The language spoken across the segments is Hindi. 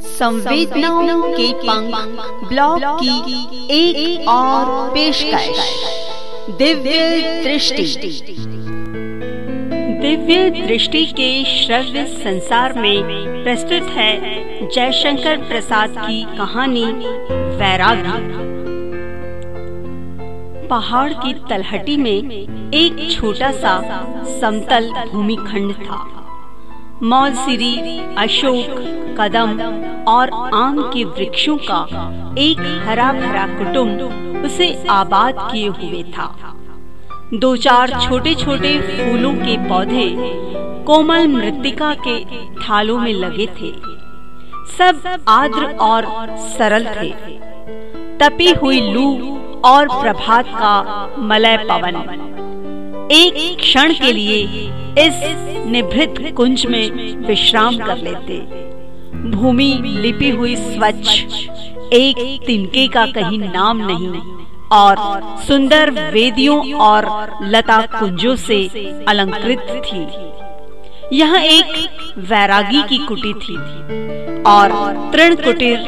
संवेदनाओं के पंख ब्लॉग की एक, एक और पेशकश। दिव्य दृष्टि। दिव्य दृष्टि के श्रव्य संसार में प्रस्तुत है जयशंकर प्रसाद की कहानी वैरागी पहाड़ की तलहटी में एक छोटा सा समतल भूमिखंड था। मौलसिरी अशोक कदम और आम के वृक्षों का एक हरा भरा कुटुम्ब उसे आबाद किए हुए था। दो चार छोटे छोटे फूलों के पौधे कोमल मृतिका के थालों में लगे थे। सब आर्द्र और सरल थे। तपी हुई लू और प्रभात का मलय पवन। एक क्षण के लिए इस निभृत कुंज में विश्राम कर लेते। भूमि लिपि हुई स्वच्छ। एक तिनके का कहीं नाम नहीं। और सुंदर वेदियों और लता कुंजों से अलंकृत थी। यह एक वैरागी की कुटी थी। और तृण कुटीर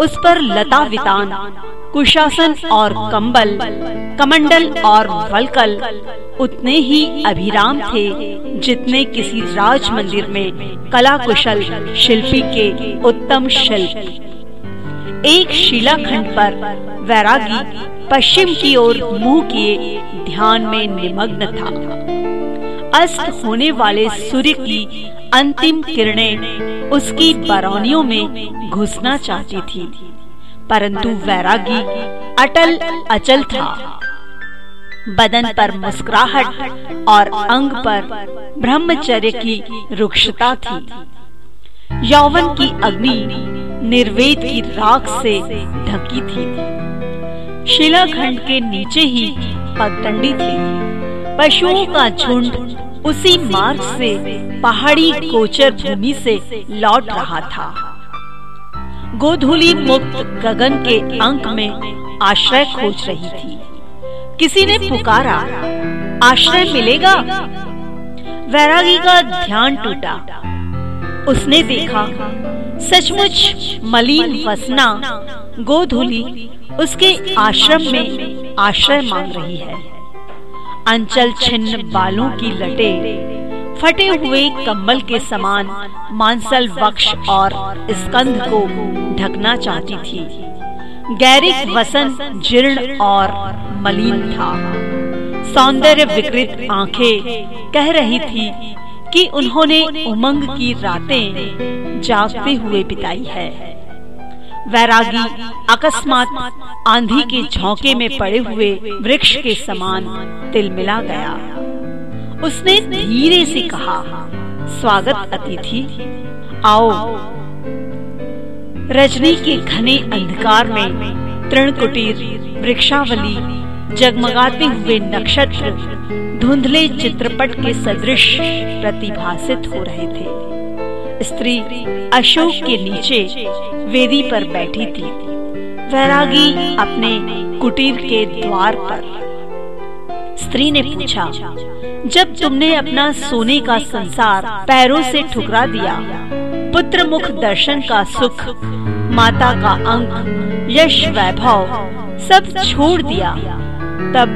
उस पर लता वितान, कुशासन और कंबल, कमंडल और वलकल, उतने ही अभिराम थे जितने किसी राज मंदिर में कला कुशल शिल्पी के उत्तम शिल्प। एक शिलाखंड पर वैरागी पश्चिम की ओर मुँह किए ध्यान में निमग्न था। अस्त होने वाले सूर्य की अंतिम किरणें उसकी बरौनियों में घुसना चाहती थी, परंतु वैरागी अटल अचल था। बदन पर मुस्कुराहट और अंग पर ब्रह्मचर्य की रुक्षता थी। यौवन की अग्नि निर्वेद की राख से ढकी थी। शिलाखंड के नीचे ही पगडंडी थी। पशुओं का झुंड उसी मार्ग से पहाड़ी गोचर भूमि से लौट रहा था। गोधूली मुक्त गगन के अंक में आश्रय खोज रही थी। किसी ने पुकारा, आश्रय मिलेगा? वैरागी का ध्यान टूटा। उसने देखा, सचमुच मलिन वसना गोधुली उसके आश्रम में आश्रय मांग रही है। अंचल छिन्न बालों की लटे, फटे हुए कम्बल के समान मांसल वक्ष और स्कंध को ढकना चाहती थी। गैरिक वसन जीर्ण और मलिन था। सौंदर्य विकृत आँखें कह रही थी कि उन्होंने उमंग की रातें जागते हुए बिताई है। वैरागी अकस्मात आंधी के झोंके में पड़े हुए वृक्ष के समान तिलमिला गया। उसने धीरे से कहा, स्वागत अतिथि, आओ रजनी के घने अंधकार में तृण कुटीर वृक्षावली जगमगाते हुए नक्षत्र, धुंधले चित्रपट के सदृश प्रतिभासित हो रहे थे। स्त्री अशोक के नीचे वेदी पर बैठी थी। वैरागी अपने कुटीर के द्वार पर। स्त्री ने पूछा, जब तुमने अपना सोने का संसार पैरों से ठुकरा दिया पुत्र मुख दर्शन का सुख, माता का अंक, यश, वैभव, सब छोड़ दिया। तब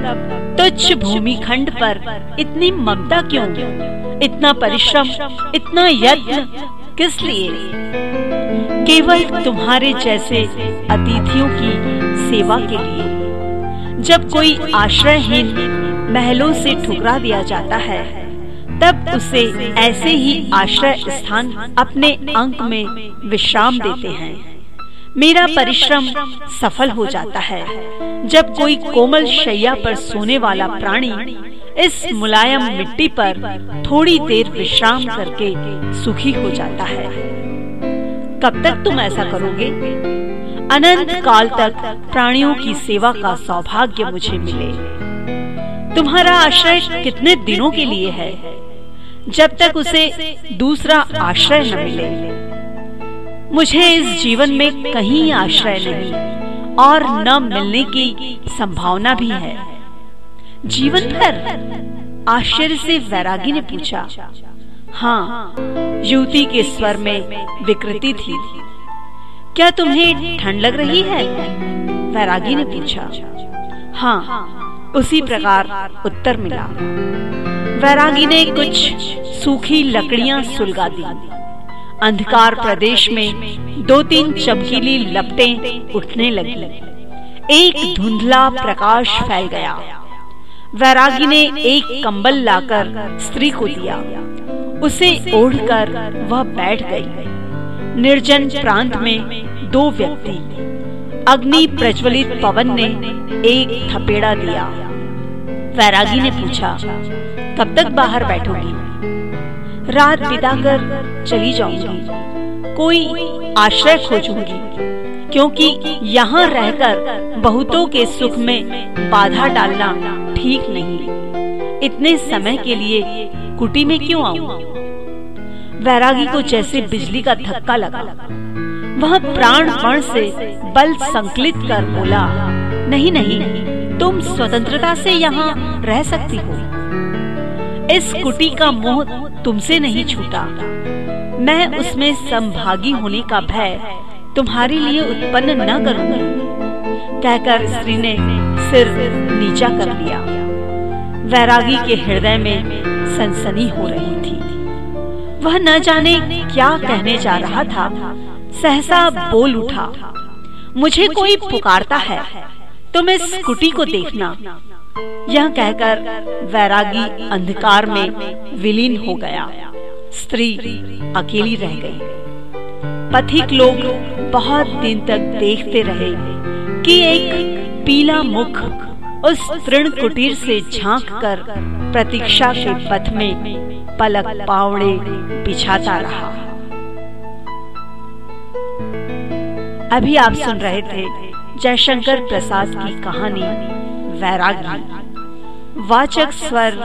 तुच्छ भूमि खंड पर इतनी ममता क्यों? इतना परिश्रम, इतना यत्न किस लिए? केवल तुम्हारे जैसे अतिथियों की सेवा के लिए। जब कोई आश्रयहीन महलों से ठुकरा दिया जाता है तब उसे ऐसे ही आश्रय स्थान अपने अंक में विश्राम देते हैं। मेरा परिश्रम सफल हो जाता है। जब कोई कोमल शैया पर सोने वाला प्राणी इस मुलायम मिट्टी पर थोड़ी देर विश्राम करके सुखी हो जाता है। कब तक तुम ऐसा करोगे? अनंत काल तक प्राणियों की सेवा का सौभाग्य मुझे मिले। तुम्हारा आश्रय कितने दिनों के लिए है? जब तक उसे दूसरा आश्रय न मिले। मुझे इस जीवन में कहीं आश्रय नहीं, और न मिलने की संभावना भी है। जीवन भर आश्चर्य से वैरागी ने पूछा हाँ युवती के स्वर में विकृति थी। क्या तुम्हें ठंड लग रही है? वैरागी ने पूछा हाँ। उसी प्रकार उत्तर मिला वैरागी ने कुछ सूखी लकड़ियाँ सुलगा दी। अंधकार प्रदेश में दो तीन चमकीली लपटें उठने लगी। एक धुंधला प्रकाश फैल गया। वैरागी ने एक कंबल लाकर स्त्री को दिया। उसे ओढ़कर वह बैठ गई। निर्जन प्रांत में दो व्यक्ति, अग्नि प्रज्वलित पवन ने एक थपेड़ा दिया। वैरागी ने पूछा कब तक बाहर बैठोगी। रात बिताकर चली जाऊँगी। कोई आश्रय खोजूँगी, क्योंकि यहाँ रहकर बहुतों के सुख में बाधा डालना ठीक नहीं। इतने समय के लिए कुटी में क्यों आऊँ? वैरागी को जैसे बिजली का धक्का लगा। वह प्राण पण से बल संकलित कर बोला, नहीं नहीं, तुम स्वतंत्रता से यहाँ रह सकती हो। इस कुटी का मोह तुमसे नहीं छूटा मैं उसमें संभागी होने का भय तुम्हारे लिए उत्पन्न न करूँगी। कहकर स्त्री ने सिर नीचा कर लिया वैरागी के हृदय में सनसनी हो रही थी। वह न जाने क्या कहने जा रहा था। सहसा बोल उठा, मुझे कोई पुकारता है। तुम इस कुटी को देखना। यह कहकर वैरागी अंधकार में विलीन हो गया। स्त्री अकेली रह गई। पथिक लोग बहुत दिन तक देखते रहे कि एक पीला मुख उस तृण कुटीर से झाँक कर प्रतीक्षा के पथ में पलक पावड़े बिछाता रहा। अभी आप सुन रहे थे जयशंकर प्रसाद की कहानी वैरागी। वाचक स्वर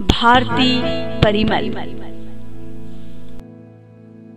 भारती परिमल।